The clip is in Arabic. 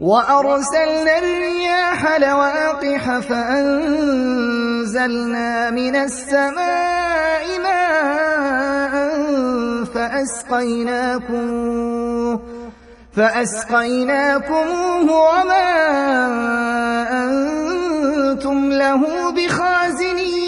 وأرسلنا الرياح لواقح فأنزلنا من السماء ماء فأسقيناكم فأسقيناكموه وما أنتم له بخازنين.